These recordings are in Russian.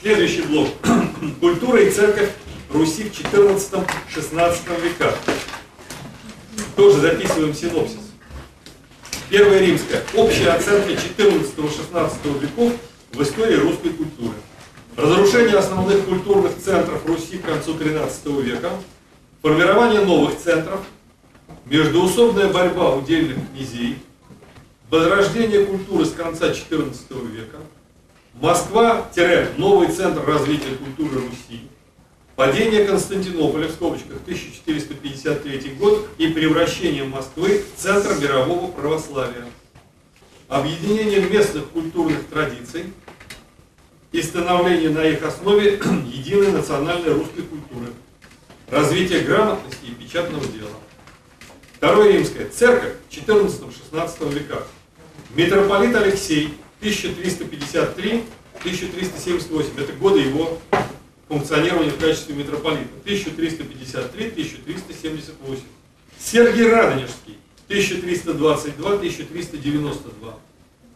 Следующий блок. Культура и церковь Руси в 14-16 веках. Тоже записываем синопсис. Первая римская. Общая оценка 14-16 веков в истории русской культуры. Разрушение основных культурных центров Руси к концу XIII века, формирование новых центров, междуусобная борьба удельных князей, возрождение культуры с конца XIV века, Москва-новый центр развития культуры Руси, падение Константинополя в скобочках 1453 год и превращение Москвы в центр мирового православия, объединение местных культурных традиций и становление на их основе единой национальной русской культуры, развитие грамотности и печатного дела. Второе римское. Церковь в 14-16 веках. Митрополит Алексей 1353-1378. Это годы его функционирования в качестве митрополита. 1353-1378. Сергий Радонежский 1322-1392.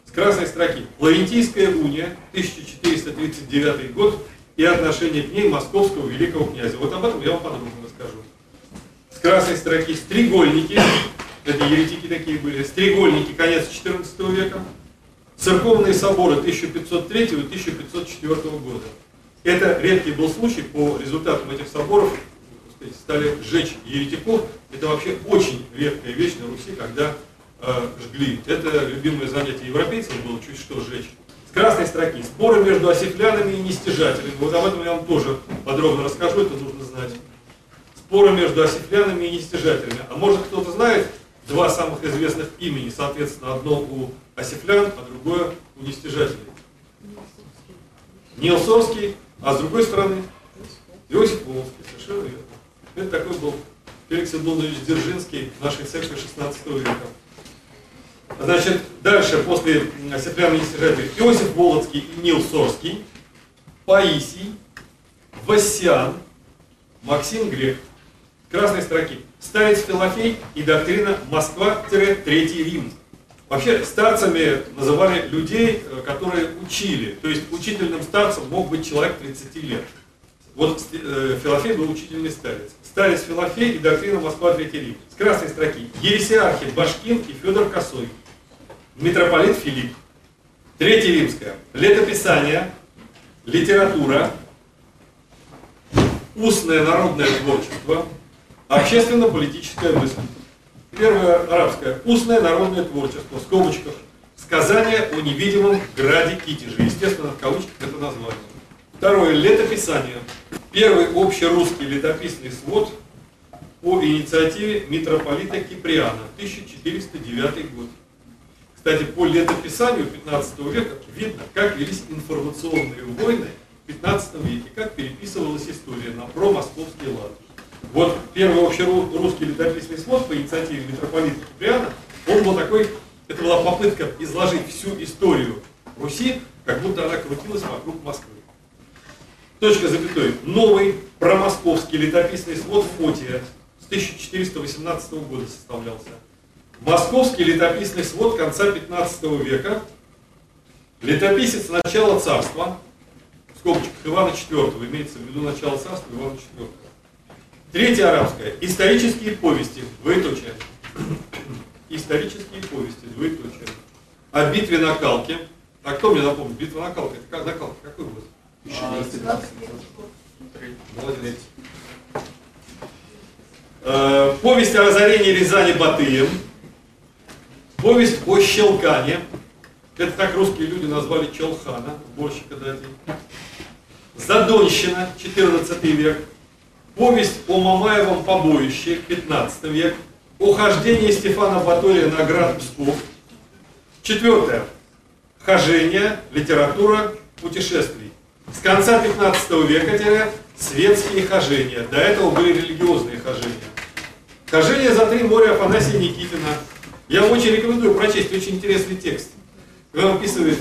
С красной строки. Лаврентийская уния 1439 год и отношение к ней московского великого князя. Вот об этом я вам подробно расскажу. С красной строки стригольники, это еретики такие были, стригольники конец XIV века, церковные соборы 1503 и 1504 года. Это редкий был случай, по результатам этих соборов стали сжечь еретиков. Это вообще очень редкая вещь на Руси, когда э, жгли. Это любимое занятие европейцев было чуть что сжечь. С красной строки. Споры между осифлянами и нестяжателями. Вот об этом я вам тоже подробно расскажу, это нужно знать. Споры между осифлянами и нестяжателями. А может кто-то знает два самых известных имени, соответственно, одно у осифлян, а другое у нестяжателей. Нилсовский а с другой стороны, Иосиф Волоский, совершенно верно. Это такой был Феликс Эдмундович Дзержинский нашей церкви 16 века. Значит, дальше, после Сепляна Несижателя, Иосиф Волоцкий и Нил Сорский, Паисий, Вассиан, Максим Грек. Красной строки. Старец Филофей и доктрина Москва-Третий Рим. Вообще старцами называли людей, э, которые учили. То есть учительным старцем мог быть человек 30 лет. Вот э, Филофей был учительный старец. Старец Филофей и доктрина Москва Третий Рим. С красной строки. Ересиархи Башкин и Федор Косой. Митрополит Филипп. Третье римское. Летописание, литература, устное народное творчество, общественно-политическая мысль. Первое арабское. Устное народное творчество, в скобочках. Сказание о невидимом граде Китеже. Естественно, в кавычках это название. Второе. Летописание. Первый общерусский летописный свод по инициативе митрополита Киприана, 1409 год. Кстати, по летописанию 15 века видно, как велись информационные войны в 15 веке, как переписывалась история на промосковский лад. Вот первый общерусский летописный свод по инициативе митрополита Киприана, он был такой, это была попытка изложить всю историю Руси, как будто она крутилась вокруг Москвы. Точка запятой. Новый промосковский летописный свод Фотия с 1418 года составлялся. Московский летописный свод конца 15 века. Летописец начала царства, в скобочках Ивана IV, имеется в виду начало царства Ивана IV. Третье арабское. Исторические повести. Двоеточие. Исторические повести. Двоеточие. О битве на Калке. А кто мне напомнит? Битва на Калке. Это как на Калке? Какой год? Молодец. Э, повесть о разорении Рязани Батыем. Повесть о Щелкане. Это так русские люди назвали Челхана, борщика дати. Задонщина, 14 век. Повесть о Мамаевом побоище, 15 век. Ухождение Стефана Батория на град Псков. Четвертое. Хожение, литература, путешествий. С конца 15 века светские хожения. До этого были религиозные хожения. Хожение за три моря Афанасия Никитина. Я очень рекомендую прочесть очень интересный текст. Он описывает,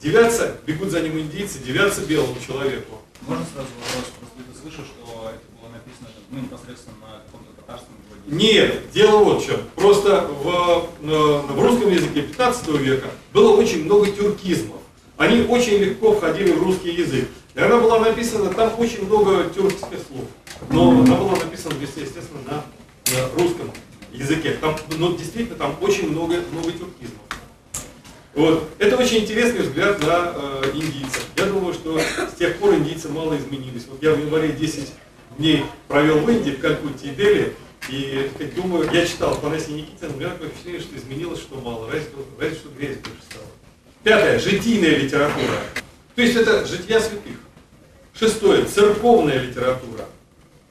девятся, бегут за ним индийцы, девятся белому человеку. Можно сразу вопрос? Просто слышишь, что это ну, непосредственно на каком-то татарском Нет, дело вот в чем. Просто в, в русском языке 15 века было очень много тюркизмов. Они очень легко входили в русский язык. И она была написана, там очень много тюркских слов, но она была написана, естественно, на, на русском языке. Там, ну, действительно, там очень много, много тюркизмов. Вот. Это очень интересный взгляд на э, индийцев. Я думаю, что с тех пор индийцы мало изменились. Вот я в январе 10 дней провел в Индии, в Калькутте и Дели, и как думаю, я читал Панаси Никитина, у меня такое впечатление, что изменилось, что мало, разве, разве что грязь больше стало. Пятое. Житийная литература. То есть это жития святых. Шестое. Церковная литература.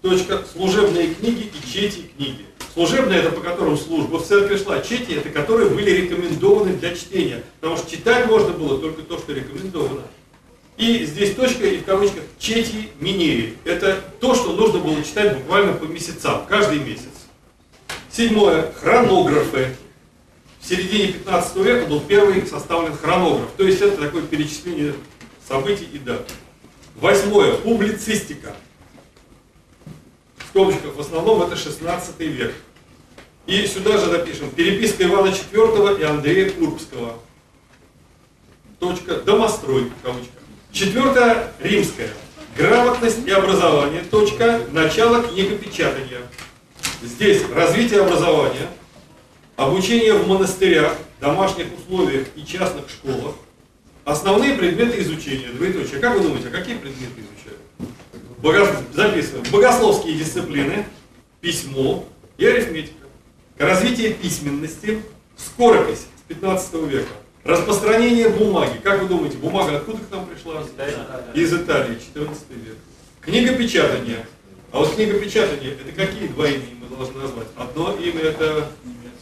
Точка. Служебные книги и чети книги. Служебная это по которым служба в церкви шла. Чети это которые были рекомендованы для чтения. Потому что читать можно было только то, что рекомендовано. И здесь точка и в кавычках чети минери. Это то, что нужно было читать буквально по месяцам, каждый месяц. Седьмое. Хронографы. В середине 15 века был первый составлен хронограф. То есть это такое перечисление событий и дат. Восьмое. Публицистика. В скобочках в основном это 16 век. И сюда же напишем переписка Ивана IV и Андрея Курбского. Точка. Домострой. В кавычках. Четвертое. Римская. Грамотность и образование. Точка. Начало книгопечатания. Здесь развитие образования, обучение в монастырях, домашних условиях и частных школах, основные предметы изучения. Двоеточие. Как вы думаете, а какие предметы изучают? Бого... Записываем. Богословские дисциплины, письмо и арифметика. Развитие письменности, скоропись с 15 века. Распространение бумаги. Как вы думаете, бумага откуда к нам пришла? Из Италии, 14 век. Книгопечатание. А вот книгопечатание, это какие два имени мы должны назвать? Одно имя это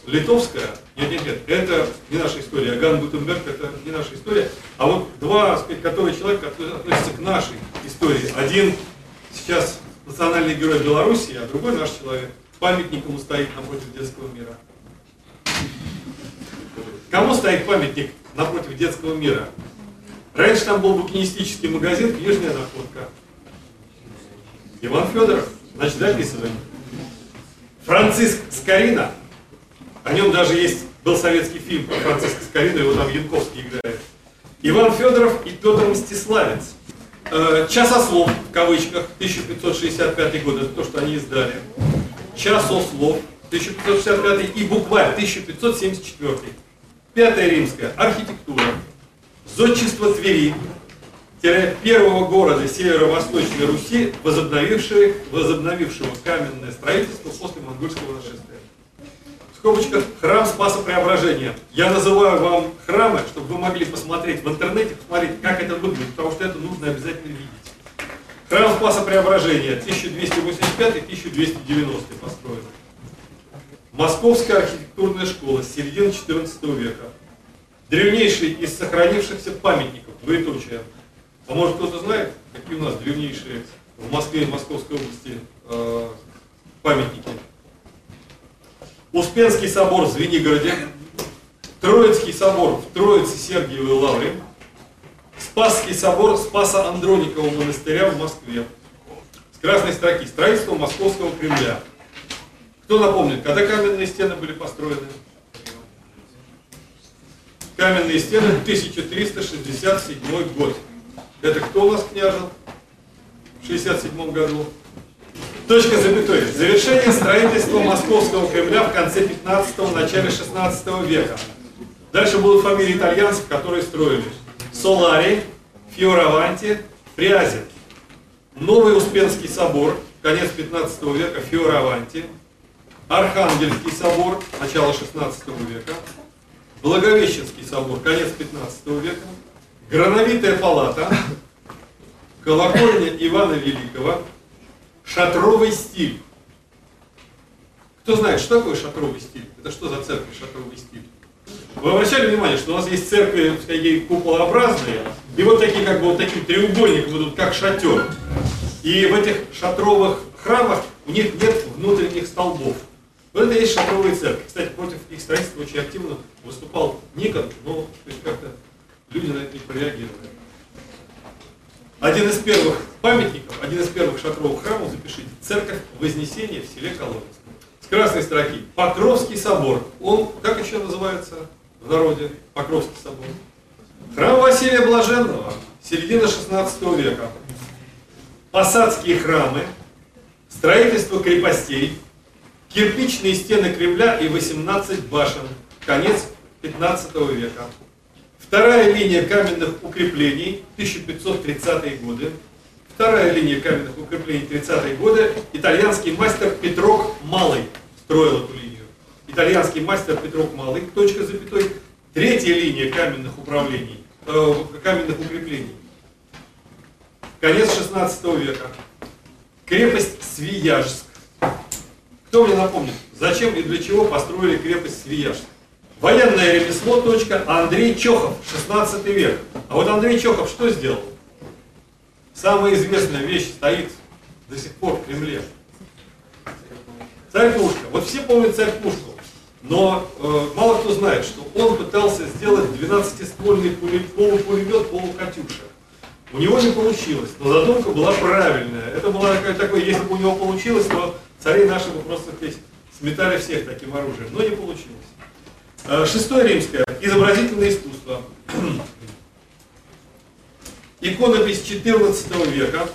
литовское, нет, нет, нет, это не наша история, Ган Гутенберг это не наша история, а вот два, сказать, которые человек относятся к нашей истории. Один сейчас национальный герой Беларуси, а другой наш человек. Памятник ему стоит напротив детского мира. Кому стоит памятник напротив детского мира? Раньше там был букинистический магазин, книжная находка. Иван Федоров, значит, записываем. Франциск Скорина, о нем даже есть, был советский фильм про Франциска Скорина, его там Янковский играет. Иван Федоров и Петр Мстиславец. Э, Часослов, в кавычках, 1565 год, это то, что они издали. Часослов, 1565 и букварь, 1574. Пятая римская, архитектура. Зодчество Твери, первого города северо-восточной Руси, возобновившего, возобновившего каменное строительство после монгольского нашествия. В скобочках храм Спаса Преображения. Я называю вам храмы, чтобы вы могли посмотреть в интернете, посмотреть, как это выглядит, потому что это нужно обязательно видеть. Храм Спаса Преображения 1285-1290 построен. Московская архитектурная школа середины XIV века. Древнейший из сохранившихся памятников, двоеточие, а может кто-то знает, какие у нас древнейшие в Москве и Московской области э, памятники? Успенский собор в Звенигороде, Троицкий собор в Троице Сергиевой Лавре, Спасский собор Спаса Андроникова монастыря в Москве. С красной строки. Строительство Московского Кремля. Кто напомнит, когда каменные стены были построены? Каменные стены 1367 год. Это кто у нас княжил в 67 году? Точка запятой. Завершение строительства Московского Кремля в конце 15-го, начале 16 века. Дальше будут фамилии итальянцев, которые строили. Солари, Фиораванти, Приазин. Новый Успенский собор, конец 15 века, Фиораванти. Архангельский собор, начало 16 века. Благовещенский собор, конец 15 века. Грановитая палата, колокольня Ивана Великого, шатровый стиль. Кто знает, что такое шатровый стиль? Это что за церковь шатровый стиль? Вы обращали внимание, что у нас есть церкви такие куполообразные, и вот такие как бы вот таким треугольником идут, как шатер. И в этих шатровых храмах у них нет внутренних столбов. Вот это есть шатровые церкви. Кстати, против их строительства очень активно выступал Никон, но как-то люди на это не прореагировали. Один из первых памятников, один из первых шатровых храмов, запишите, церковь Вознесения в селе Коломенском. С красной строки. Покровский собор. Он, как еще называется в народе? Покровский собор. Храм Василия Блаженного, середина 16 века. посадские храмы, строительство крепостей, кирпичные стены Кремля и 18 башен, конец 15 века. Вторая линия каменных укреплений, 1530-е годы. Вторая линия каменных укреплений, 30-е годы. Итальянский мастер Петрок Малый строил эту линию. Итальянский мастер Петрок Малый, точка запятой. Третья линия каменных управлений, э, каменных укреплений. Конец 16 века. Крепость Свияжск. Кто мне напомнит, зачем и для чего построили крепость Свияжск? Военное ремесло, точка, Андрей Чохов, 16 век. А вот Андрей Чохов что сделал? Самая известная вещь стоит до сих пор в Кремле. Царь Пушка. Вот все помнят царь Пушку. Но э, мало кто знает, что он пытался сделать 12-ствольный полупулемет полукатюша. У него не получилось, но задумка была правильная. Это была такой, если бы у него получилось, то царей наши бы просто здесь сметали всех таким оружием. Но не получилось. Э, шестое римское. Изобразительное искусство. Иконопись 14 века.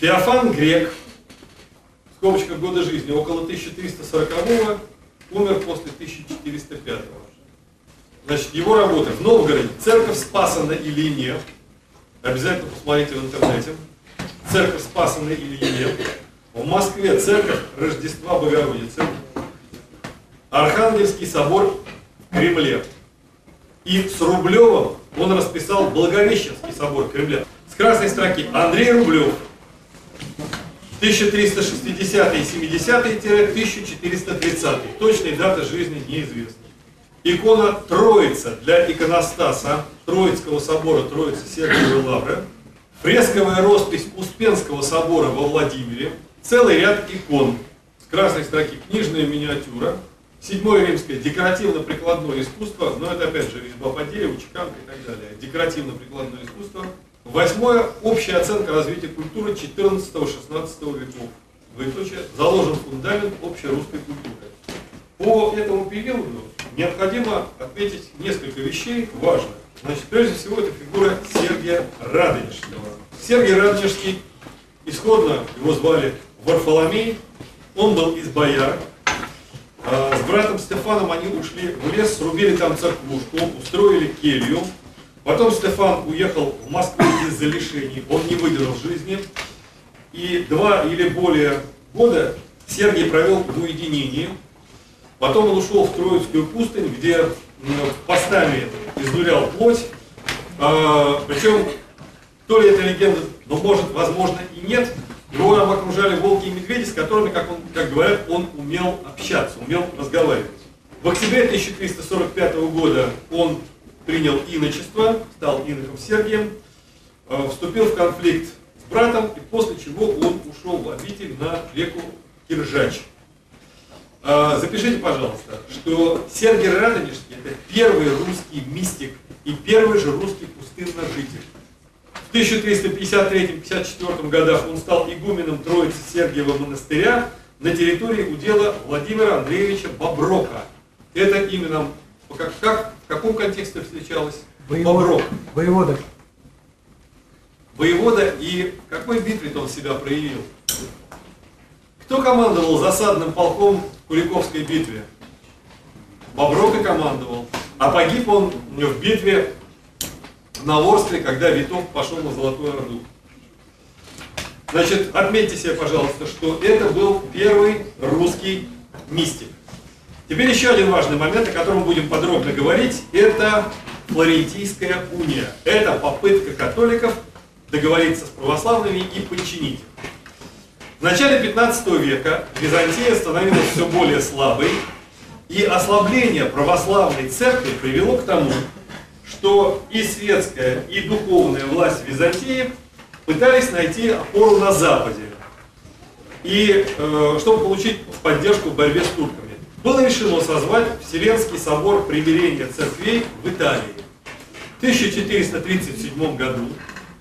Феофан Грек, в скобочках года жизни, около 1340 умер после 1405 -го. Значит, его работы в Новгороде, церковь Спаса на Илине, обязательно посмотрите в интернете, церковь Спаса на Ильине, в Москве церковь Рождества Богородицы, Архангельский собор в Кремле. И с Рублевым он расписал Благовещенский собор Кремля. С красной строки Андрей Рублев, 1360-70-1430. Точной даты жизни неизвестны. Икона Троица для иконостаса Троицкого собора Троицы Сергиевой Лавры. Фресковая роспись Успенского собора во Владимире. Целый ряд икон. С красной строки книжная миниатюра. Седьмое римское декоративно-прикладное искусство, но это опять же резьба по дереву, чеканка и так далее. Декоративно-прикладное искусство. Восьмое общая оценка развития культуры 14-16 веков. Двоеточие заложен фундамент общей русской культуры. По этому периоду необходимо отметить несколько вещей важных. Значит, прежде всего, это фигура Сергия Радонежского. Сергий Радонежский, исходно его звали Варфоломей, он был из бояр. А, с братом Стефаном они ушли в лес, срубили там церквушку, устроили келью. Потом Стефан уехал в Москву из-за лишений, он не выдержал жизни. И два или более года Сергий провел в уединении, Потом он ушел в Троицкую пустынь, где постами изнурял плоть. А, причем, то ли это легенда, но может, возможно и нет, его окружали волки и медведи, с которыми, как, он, как говорят, он умел общаться, умел разговаривать. В октябре 1345 года он принял иночество, стал иноком Сергием, а, вступил в конфликт с братом, и после чего он ушел в обитель на реку Киржач. А, запишите, пожалуйста, что Сергий Радонежский это первый русский мистик и первый же русский пустынножитель. В 1353-54 годах он стал игуменом Троицы Сергиева монастыря на территории удела Владимира Андреевича Боброка. Это именно как, как, в каком контексте встречалось? Воевода. Боброк. Воевода. Воевода и какой битве он себя проявил? Кто командовал засадным полком в Куликовской битве? Бобров и командовал. А погиб он в битве на Ворскле, когда Витов пошел на Золотую Орду. Значит, отметьте себе, пожалуйста, что это был первый русский мистик. Теперь еще один важный момент, о котором будем подробно говорить, это Флорентийская уния. Это попытка католиков договориться с православными и подчинить их. В начале 15 века Византия становилась все более слабой, и ослабление православной церкви привело к тому, что и светская, и духовная власть Византии пытались найти опору на Западе, и э, чтобы получить поддержку в борьбе с турками. Было решено созвать Вселенский собор примирения церквей в Италии. В 1437 году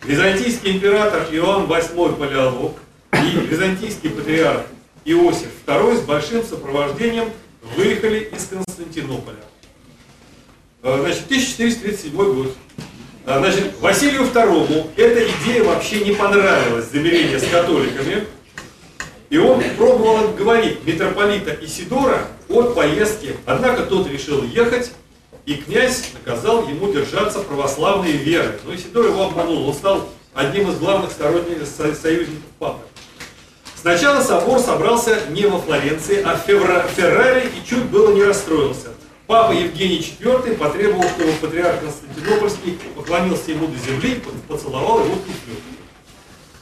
византийский император Иоанн VIII Палеолог и византийский патриарх Иосиф II с большим сопровождением выехали из Константинополя. Э, значит, 1437 год. А, Значит, Василию II эта идея вообще не понравилась, замерение с католиками. И он пробовал отговорить митрополита Исидора от поездки. Однако тот решил ехать, и князь наказал ему держаться православной веры. Но Исидор его обманул, он стал одним из главных сторонников со- союзников папы. Сначала собор собрался не во Флоренции, а в Ферраре и чуть было не расстроился. Папа Евгений IV потребовал, чтобы патриарх Константинопольский поклонился ему до земли и поцеловал его туфлю.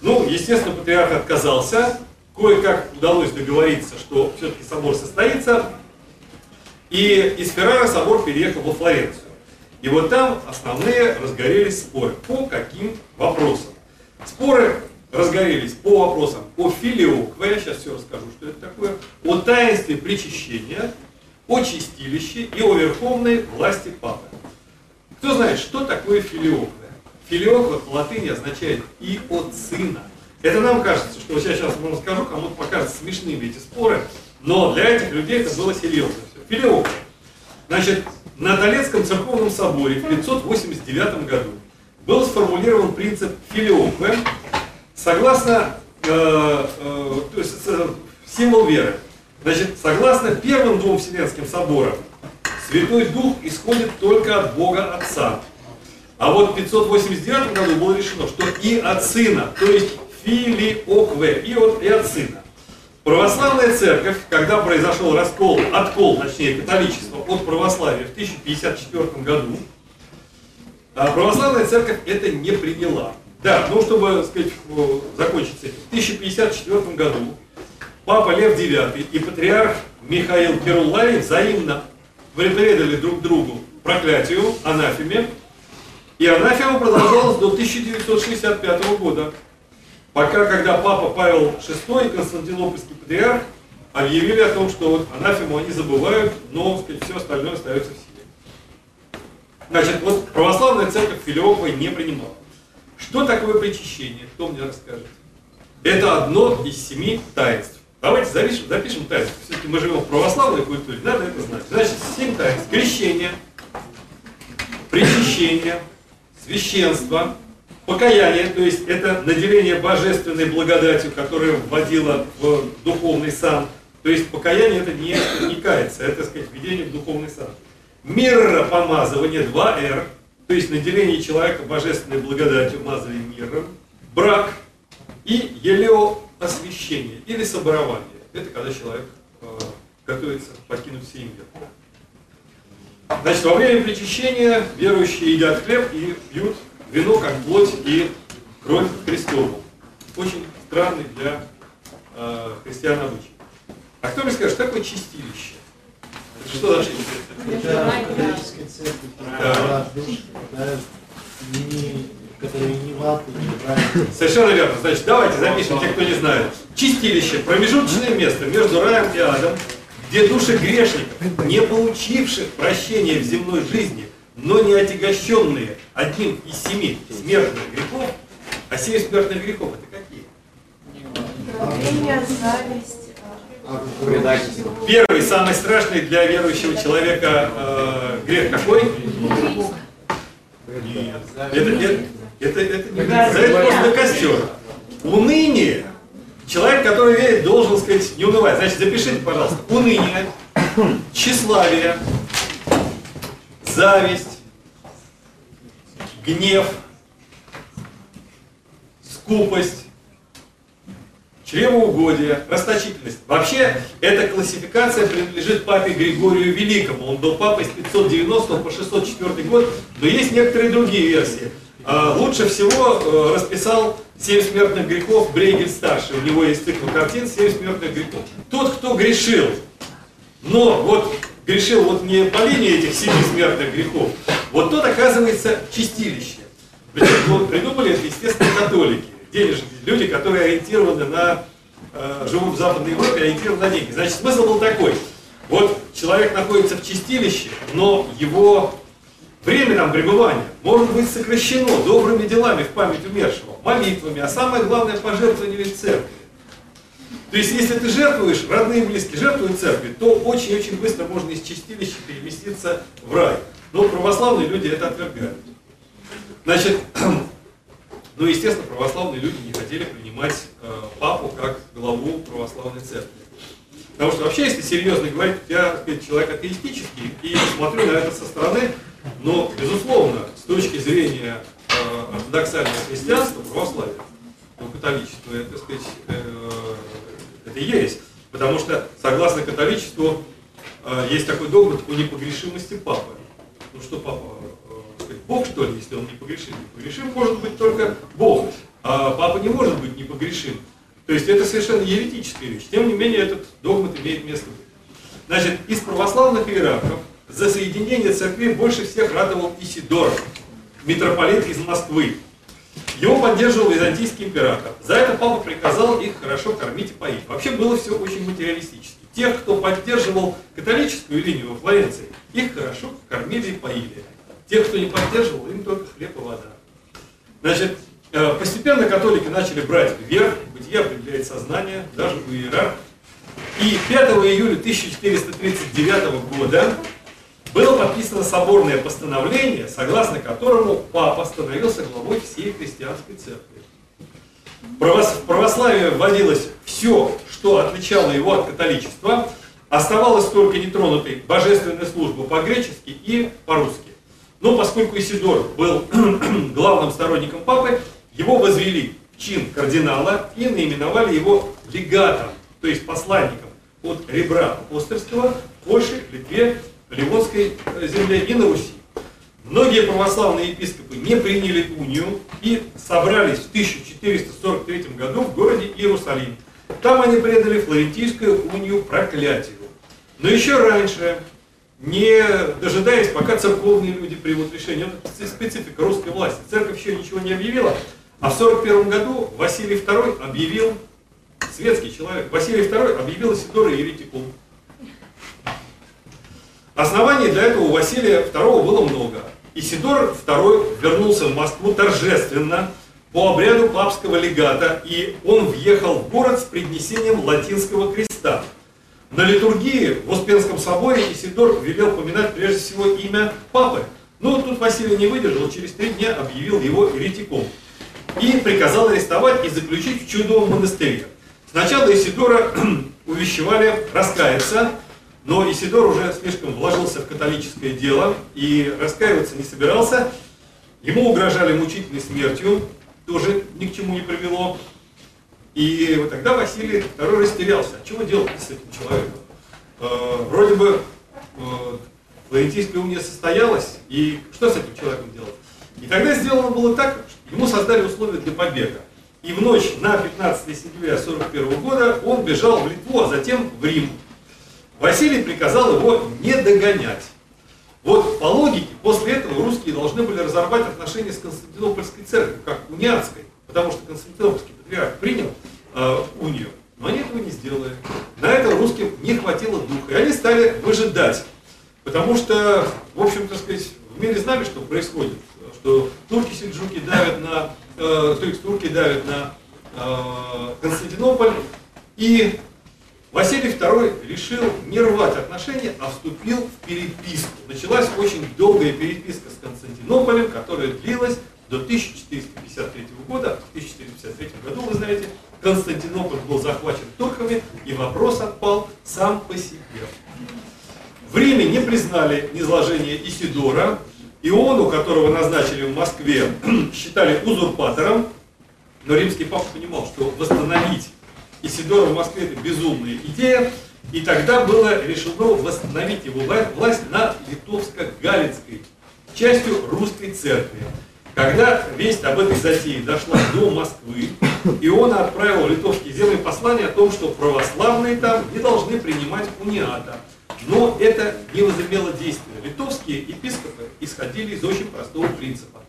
Ну, естественно, патриарх отказался. Кое-как удалось договориться, что все-таки собор состоится. И из Феррара собор переехал во Флоренцию. И вот там основные разгорелись споры. По каким вопросам? Споры разгорелись по вопросам о филиокве, я сейчас все расскажу, что это такое, о таинстве причащения, о чистилище и о верховной власти папы. Кто знает, что такое филиокве? Филиокве по латыни означает и от сына. Это нам кажется, что я сейчас вам расскажу, кому-то покажется смешными эти споры, но для этих людей это было серьезно. Филиокве. Значит, на Толецком церковном соборе в 589 году был сформулирован принцип филиокве, согласно, э, э, то есть э, символ веры. Значит, согласно первым двум Вселенским соборам, Святой Дух исходит только от Бога Отца. А вот в 589 году было решено, что и от Сына, то есть филиокве, и от, и от Сына. Православная церковь, когда произошел раскол, откол, точнее, католичества от православия в 1054 году, а православная церковь это не приняла. Да, ну чтобы, сказать, э, закончить с этим. В 1054 году Папа Лев IX и патриарх Михаил Керулай взаимно предали друг другу проклятию, анафеме, и анафема продолжалась до 1965 года, пока когда папа Павел VI и Константинопольский патриарх объявили о том, что вот анафему они забывают, но сказать, все остальное остается в силе. Значит, вот православная церковь Филиопова не принимала. Что такое причащение? Кто мне расскажет? Это одно из семи таинств. Давайте запишем, запишем таинство. Все-таки мы живем в православной культуре, надо это знать. Значит, семь таинств. Крещение, причащение, священство, покаяние, то есть это наделение божественной благодатью, которая вводила в духовный сан. То есть покаяние это не, не каяться, это, так сказать, введение в духовный сан. Миропомазывание 2R, то есть наделение человека божественной благодатью, мазали миром. Брак и елеоосвящение или соборование. Это когда человек э, готовится покинуть семью. Значит, во время причащения верующие едят хлеб и пьют вино, как плоть и кровь Христову. Очень странный для э, христиан обычай. А кто мне скажет, что такое чистилище? Это что за чистилище? Это католическая церковь, Да. Которые не ваты, не братья. Совершенно верно. Значит, давайте запишем, те, кто не знает. Чистилище – промежуточное место между раем и адом, где души грешников, не получивших прощения в земной жизни, но не отягощенные одним из семи смертных грехов, а семь смертных грехов – это какие? Гордыня, зависть, Предательство. Первый, самый страшный для верующего человека э, грех какой? Нет. Это, это, это, это не грех, это просто костер. Уныние. Человек, который верит, должен сказать, не унывать. Значит, запишите, пожалуйста. Уныние, тщеславие, зависть, гнев, скупость, чревоугодие, расточительность. Вообще, эта классификация принадлежит папе Григорию Великому. Он был папой с 590 по 604 год, но есть некоторые другие версии. А, Лучше всего э, расписал «Семь смертных грехов» Брейгель старший. У него есть цикл картин «Семь смертных грехов». Тот, кто грешил, но вот грешил вот не по линии этих семи смертных грехов, вот тот оказывается чистилище. Причем вот придумали это, естественно, католики, денежные люди, которые ориентированы на, э, живут в Западной Европе, ориентированы на деньги. Значит, смысл был такой. Вот человек находится в чистилище, но его время там пребывания может быть сокращено добрыми делами в память умершего, молитвами, а самое главное пожертвование в церкви. То есть, если ты жертвуешь, родные и близкие жертвуют церкви, то очень-очень быстро можно из чистилища переместиться в рай. Но православные люди это отвергают. Значит, ну, естественно, православные люди не хотели принимать э, папу как главу православной церкви. Потому что вообще, если серьезно говорить, я сказать, человек атеистический и смотрю на это со стороны, но, безусловно, с точки зрения э, ортодоксального христианства, православия, ну, католичество, это, сказать, э, это есть. Потому что, согласно католичеству, э, есть такой догмат о непогрешимости папы. Ну что папа, э, сказать, Бог что ли, если он непогрешим? Непогрешим может быть только Бог, а папа не может быть непогрешим. То есть это совершенно еретическая вещь. Тем не менее, этот догмат имеет место быть. Значит, из православных иерархов за соединение церкви больше всех радовал Исидор, митрополит из Москвы. Его поддерживал византийский император. За это папа приказал их хорошо кормить и поить. Вообще было все очень материалистически. Тех, кто поддерживал католическую линию во Флоренции, их хорошо кормили и поили. Тех, кто не поддерживал, им только хлеб и вода. Значит, э, постепенно католики начали брать вверх, бытие определяет сознание, даже у иерархов. И 5 июля 1439 года было подписано соборное постановление, согласно которому папа становился главой всей христианской церкви. В православии вводилось все, что отличало его от католичества, оставалась только нетронутой божественная служба по-гречески и по-русски. Но поскольку Исидор был главным сторонником папы, его возвели в чин кардинала и наименовали его легатом, то есть посланником от ребра апостольского в Польше, Литве, Ливонской земле и на Руси. Многие православные епископы не приняли унию и собрались в 1443 году в городе Иерусалим. Там они предали Флорентийскую унию проклятию. Но еще раньше, не дожидаясь, пока церковные люди примут решение, это специфика русской власти, церковь еще ничего не объявила, а в 1941 году Василий II объявил, светский человек, Василий II объявил Исидора еретиком. Оснований для этого у Василия II было много. Исидор II вернулся в Москву торжественно по обряду папского легата, и он въехал в город с преднесением латинского креста. На литургии в Успенском соборе Исидор велел поминать прежде всего имя папы. Но тут Василий не выдержал, через три дня объявил его еретиком. И приказал арестовать и заключить в чудовом монастыре. Сначала Исидора увещевали раскаяться, но Исидор уже слишком вложился в католическое дело и раскаиваться не собирался. Ему угрожали мучительной смертью, тоже ни к чему не привело. И вот тогда Василий II растерялся. А чего делать с этим человеком? Э, вроде бы э, Флорентийская уния состоялась, и что с этим человеком делать? И тогда сделано было так, что ему создали условия для побега. И в ночь на 15 сентября 1941 года он бежал в Литву, а затем в Рим. Василий приказал его не догонять. Вот по логике, после этого русские должны были разорвать отношения с Константинопольской церковью, как униатской, потому что Константинопольский патриарх принял э, унию, но они этого не сделали. На это русским не хватило духа, и они стали выжидать, потому что, в общем, так сказать, в мире знали, что происходит, что турки-сельджуки давят на, э, то есть турки давят на э, Константинополь, и Василий II решил не рвать отношения, а вступил в переписку. Началась очень долгая переписка с Константинополем, которая длилась до 1453 года. В 1453 году, вы знаете, Константинополь был захвачен турками, и вопрос отпал сам по себе. В Риме не признали низложение Исидора, Иону, которого назначили в Москве, считали узурпатором, но римский папа понимал, что восстановить Исидора в Москве это безумная идея, и было решено восстановить его власть на литовско-галицкой, частью русской церкви. Когда весть об этой затее дошла до Москвы, и он отправил в литовские земли послание о том, что православные там не должны принимать униата. Но это не возымело действия. Литовские епископы исходили из очень простого принципа.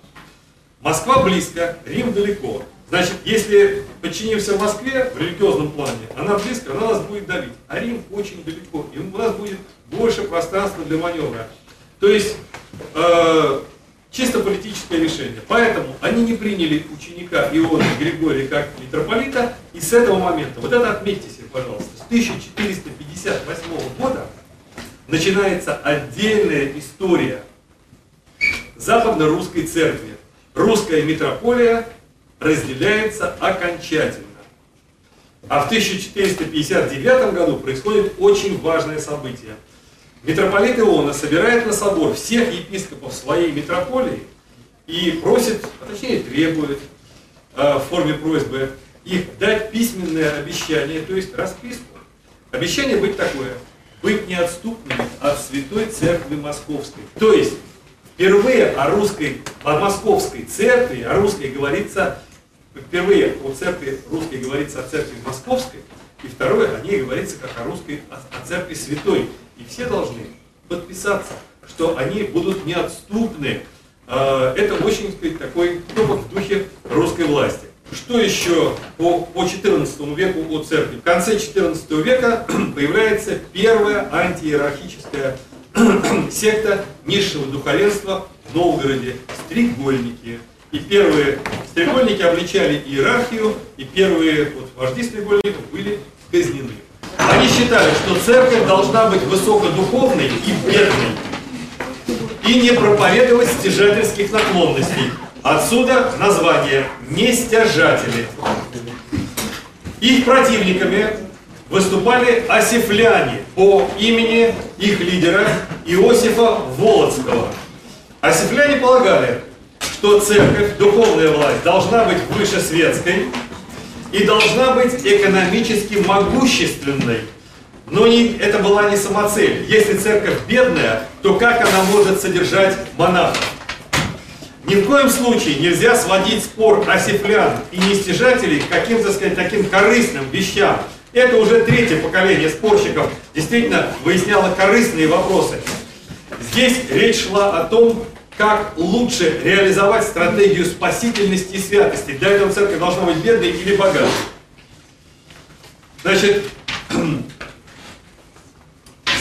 Москва близко, Рим далеко. Значит, если подчинимся Москве в религиозном плане, она близко, она нас будет давить. А Рим очень далеко, и у нас будет больше пространства для маневра. То есть, э, чисто политическое решение. Поэтому они не приняли ученика Иона Григория как митрополита, и с этого момента, вот это отметьте себе, пожалуйста, с 1458 года начинается отдельная история западно-русской церкви. русская митрополия разделяется окончательно. А в 1459 году происходит очень важное событие. Митрополит Иона собирает на собор всех епископов своей митрополии и просит, а точнее требует э, в форме просьбы их дать письменное обещание, то есть расписку. Обещание быть такое, быть неотступными от Святой Церкви Московской. То есть впервые о русской, о московской церкви, о русской говорится впервые о церкви русской говорится о церкви московской, и второе, о ней говорится как о русской, о, о церкви святой. И все должны подписаться, что они будут неотступны. А, это очень, сказать, такой топот в духе русской власти. Что еще по, по 14 веку о церкви? В конце 14 века появляется первая антииерархическая секта низшего духовенства в Новгороде, стригольники. И первые стрегольники обличали иерархию, и первые вот, вожди стрегольников были казнены. Они считали, что церковь должна быть высокодуховной и бедной, и не проповедовать стяжательских наклонностей. Отсюда название «нестяжатели». Их противниками выступали осифляне по имени их лидера Иосифа Володского. Осифляне полагали, что церковь, духовная власть, должна быть выше светской и должна быть экономически могущественной. Но не, это была не самоцель. Если церковь бедная, то как она может содержать монахов? Ни в коем случае нельзя сводить спор осифлян и нестяжателей к каким-то, сказать, таким корыстным вещам. Это уже третье поколение спорщиков действительно выясняло корыстные вопросы. Здесь речь шла о том, как лучше реализовать стратегию спасительности и святости. Для этого церковь должна быть бедной или богатой. Значит,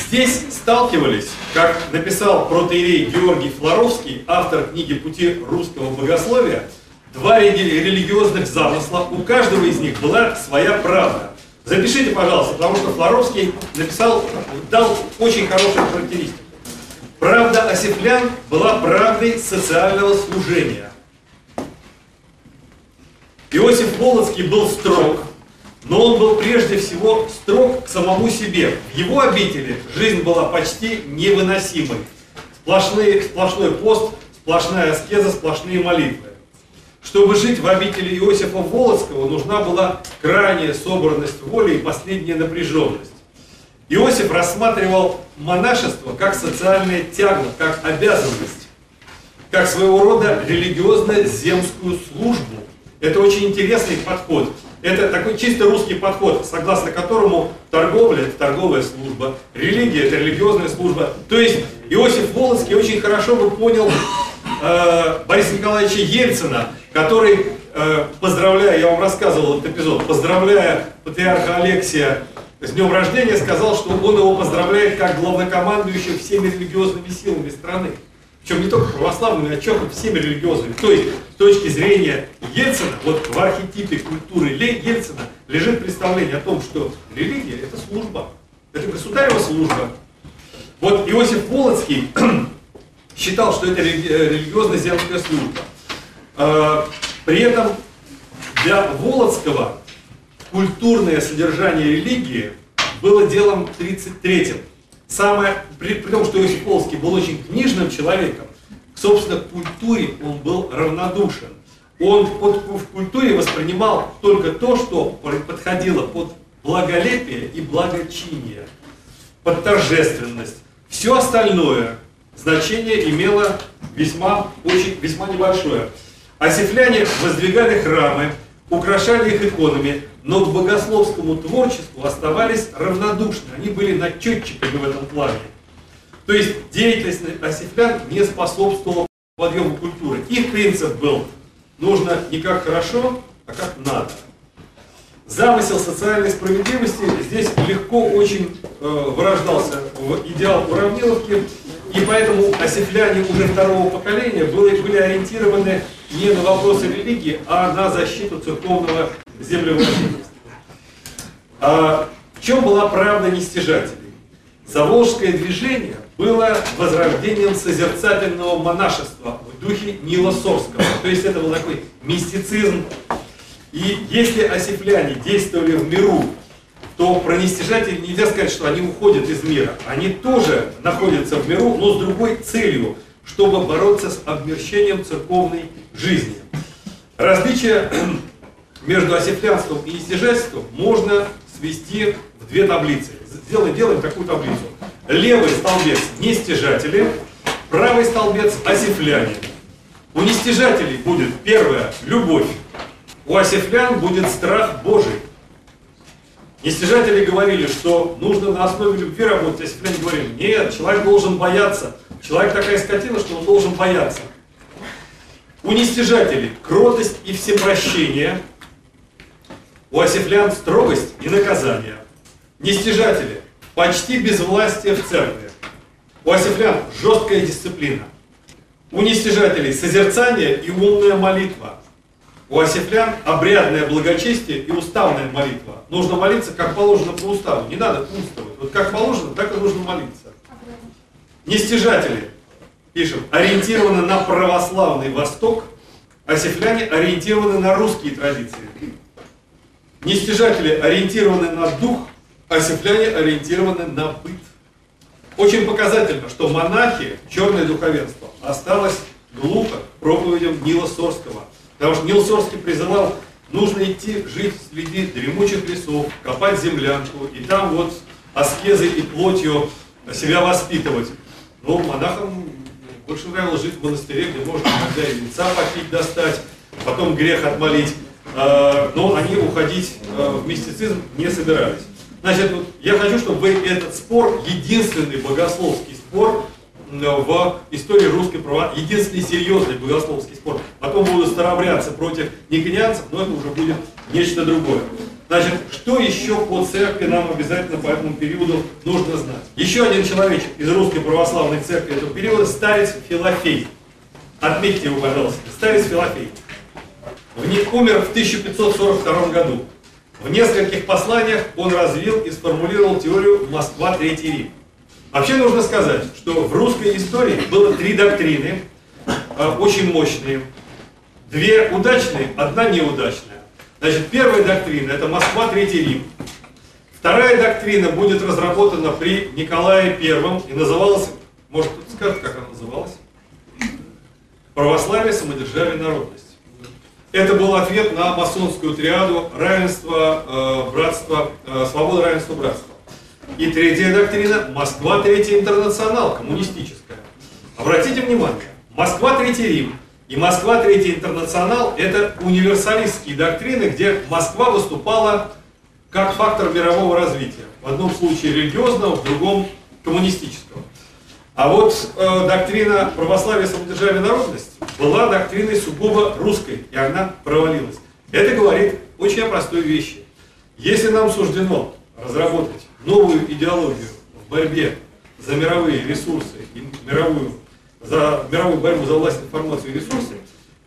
здесь сталкивались, как написал протеерей Георгий Флоровский, автор книги «Пути русского богословия», два религиозных замысла, у каждого из них была своя правда. Запишите, пожалуйста, потому что Флоровский написал, дал очень хорошую характеристику. Правда осифлян была правдой социального служения. Иосиф Волоцкий был строг, но он был прежде всего строг к самому себе. В его обители жизнь была почти невыносимой. Сплошные, сплошной пост, сплошная аскеза, сплошные молитвы. Чтобы жить в обители Иосифа Волоцкого, нужна была крайняя собранность воли и последняя напряженность. Иосиф рассматривал монашество как социальное тягло, как обязанность, как своего рода религиозно-земскую службу. Это очень интересный подход. Это такой чисто русский подход, согласно которому торговля – это торговая служба, религия – это религиозная служба. То есть Иосиф Волоцкий очень хорошо бы понял Бориса Николаевича Ельцина, который, э, поздравляя, я вам рассказывал этот эпизод, поздравляя патриарха Алексия с днем рождения сказал, что он его поздравляет как главнокомандующего всеми религиозными силами страны. Причем не только православными, а черным всеми религиозными. То есть, с точки зрения Ельцина, вот в архетипе культуры Ельцина лежит представление о том, что религия – это служба. Это государева служба. Вот Иосиф Волоцкий считал, что это религиозно-земская служба. А, при этом для Волоцкого культурное содержание религии было делом 33-м. Самое, при, при том, что Иосиф Полский был очень книжным человеком, собственно, к культуре он был равнодушен. Он под, в культуре воспринимал только то, что подходило под благолепие и благочиние, под торжественность. Все остальное значение имело весьма, очень, весьма небольшое. Осифляне воздвигали храмы, украшали их иконами, но к богословскому творчеству оставались равнодушны. Они были начетчиками в этом плане. То есть деятельность осифлян не способствовала подъему культуры. Их принцип был, нужно не как хорошо, а как надо. Замысел социальной справедливости здесь легко очень э, вырождался в идеал уравниловки, и поэтому осифляне уже второго поколения были, были ориентированы не на вопросы религии, а на защиту церковного землевладельства. А в чем была правда нестяжателей? Заволжское движение было возрождением созерцательного монашества в духе Нила Сорского. То есть это был такой мистицизм. И если осифляне действовали в миру, то про нестяжателей нельзя сказать, что они уходят из мира. Они тоже находятся в миру, но с другой целью, чтобы бороться с обмерщением церковной жизни. Различие между осифлянством и нестяжательством можно свести в две таблицы. Сделаем, делаем такую таблицу. Левый столбец – нестяжатели, правый столбец – осифляне. У нестяжателей будет первое – любовь. У осифлян будет страх Божий. Нестяжатели говорили, что нужно на основе любви работать, а осифляне говорили, нет, человек должен бояться. Человек такая скотина, что он должен бояться. У нестяжателей кротость и всепрощение. У осифлян строгость и наказание. Нестяжатели почти безвластие в церкви. У осифлян жесткая дисциплина. У нестяжателей созерцание и умная молитва. У осифлян обрядное благочестие и уставная молитва. Нужно молиться, как положено по уставу. Не надо умствовать. Вот как положено, так и нужно молиться. Нестяжатели, пишем, ориентированы на православный Восток, а ориентированы на русские традиции. Нестяжатели ориентированы на дух, а ориентированы на быт. Очень показательно, что монахи, черное духовенство, осталось глухо проповедям Нила Сорского. Потому что Нил Сорский призывал, нужно идти жить среди дремучих лесов, копать землянку, и там вот аскезой и плотью себя воспитывать. Но монахам больше нравилось жить в монастыре, где можно иногда и венца попить, достать, потом грех отмолить. А, но они уходить а, в мистицизм не собирались. Значит, я хочу, чтобы вы этот спор, единственный богословский спор в истории русской права, единственный серьезный богословский спор. Потом будут старобрядцы против никонианцев, но это уже будет нечто другое. Значит, что еще по церкви нам обязательно по этому периоду нужно знать? Еще один человечек из русской православной церкви этого периода, старец Филофей. Отметьте его, пожалуйста. Старец Филофей. В них умер в 1542 году. В нескольких посланиях он развил и сформулировал теорию «Москва, Третий Рим». Вообще нужно сказать, что в русской истории было три доктрины, э, очень мощные. Две удачные, одна неудачная. Значит, первая доктрина – это Москва, Третий Рим. Вторая доктрина будет разработана при Николае Первом и называлась, может кто-то скажет, как она называлась? Православие, самодержавие, народность. Это был ответ на масонскую триаду равенство, э, братство, э, свобода, равенство, братство. И третья доктрина – Москва, Третий Интернационал, коммунистическая. Обратите внимание, Москва, Третий Рим и Москва, Третий Интернационал – это универсалистские доктрины, где Москва выступала как фактор мирового развития. В одном случае религиозного, в другом коммунистического. А вот э, доктрина православия, самодержавия, народность была доктриной сугубо русской, и она провалилась. Это говорит очень о простой вещи. Если нам суждено разработать новую идеологию в борьбе за мировые ресурсы и мировую, за мировую борьбу за власть, информацию и ресурсы,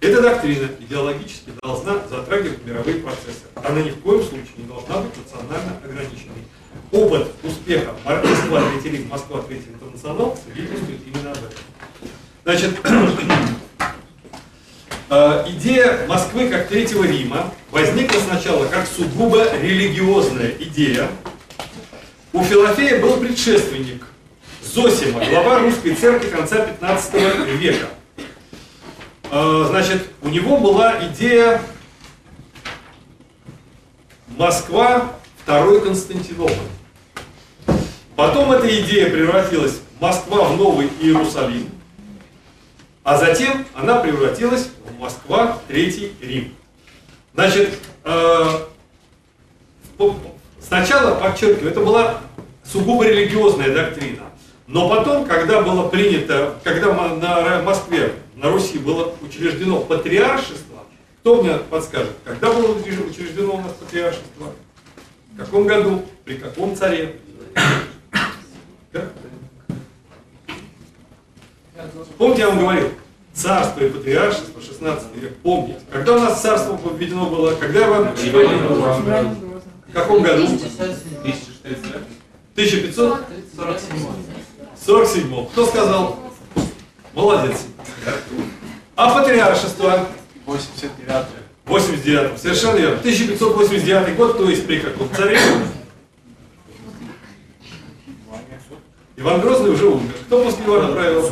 эта доктрина идеологически должна затрагивать мировые процессы. Она ни в коем случае не должна быть национально ограниченной. Опыт успеха Москва, Третий Москва, Третий Интернационал свидетельствует именно об этом. Значит, э, идея Москвы как Третьего Рима возникла сначала как сугубо религиозная идея, у Филофея был предшественник Зосима, глава русской церкви конца 15 века. А, значит, у него была идея Москва, второй Константинополь. Потом эта идея превратилась в Москва в Новый Иерусалим, а затем она превратилась в Москва, Третий Рим. Значит, а, Сначала, подчеркиваю, это была сугубо религиозная доктрина. Но потом, когда было принято, когда на Москве, на Руси было учреждено патриаршество, кто мне подскажет, когда было учреждено у нас патриаршество? В каком году? При каком царе? Помните, я вам говорил, царство и патриаршество 16 век, помните. Когда у нас царство введено было, когда вам... В каком году? 1547. 47. Кто сказал? Молодец. А патриаршество 89 89 совершенно верно. 1589 год, то есть при каком царе? Иван Грозный уже умер. Кто после Ивана правил?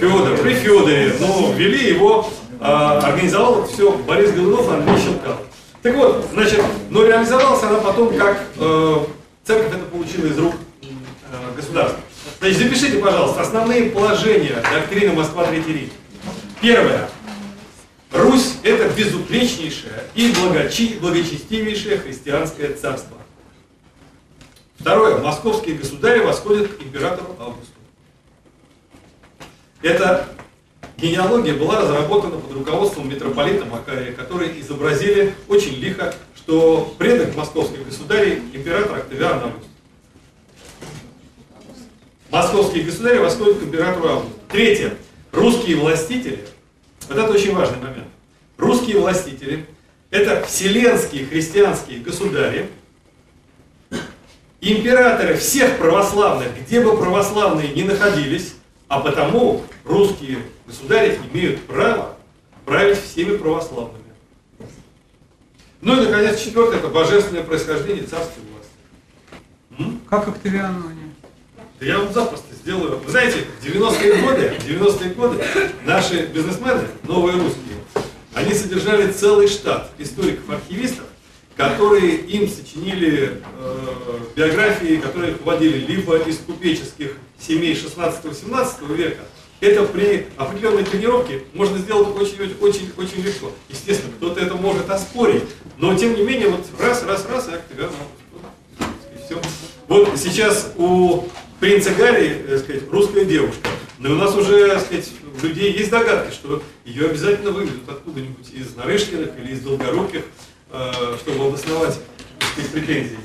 Федор. При Федоре. Но ввели его, а, организовал все Борис Годунов Андрей Щелкалов. Так вот, значит, но реализовалась она потом, как э, церковь это получила из рук э, государства. Значит, запишите, пожалуйста, основные положения доктрины Москва Третий Рим. Первое. Русь – это безупречнейшее и благочи- благочестивейшее христианское царство. Второе. Московские государи восходят к императору Августу. Эта генеалогия была разработана под руководством митрополита Макария, которые изобразили очень лихо, что предок московских государей – император Октавиан Август. Московские государи восходят к императору Августу. Третье. Русские властители, вот это очень важный момент. Русские властители – это вселенские христианские государи, императоры всех православных, где бы православные ни находились, а потому русские государи имеют право править всеми православными. Ну и, наконец, четвертое – это божественное происхождение царства и власти. Как они? Да я вам запросто сделаю. Вы знаете, в 90-е годы, в 90-е годы наши бизнесмены, новые русские, они содержали целый штат историков-архивистов, которые им сочинили э, биографии, которые их вводили либо из купеческих семей 16-17 века. Это при определенной тренировке можно сделать очень, очень, очень легко. Естественно, кто-то это может оспорить, но тем не менее, вот раз, раз, раз, и Август. И все. Вот сейчас у принца Гарри, так сказать, русская девушка. Но у нас уже, так сказать, у людей есть догадки, что ее обязательно выведут откуда-нибудь из Нарышкиных или из Долгоруких, э, чтобы обосновать сказать, претензии.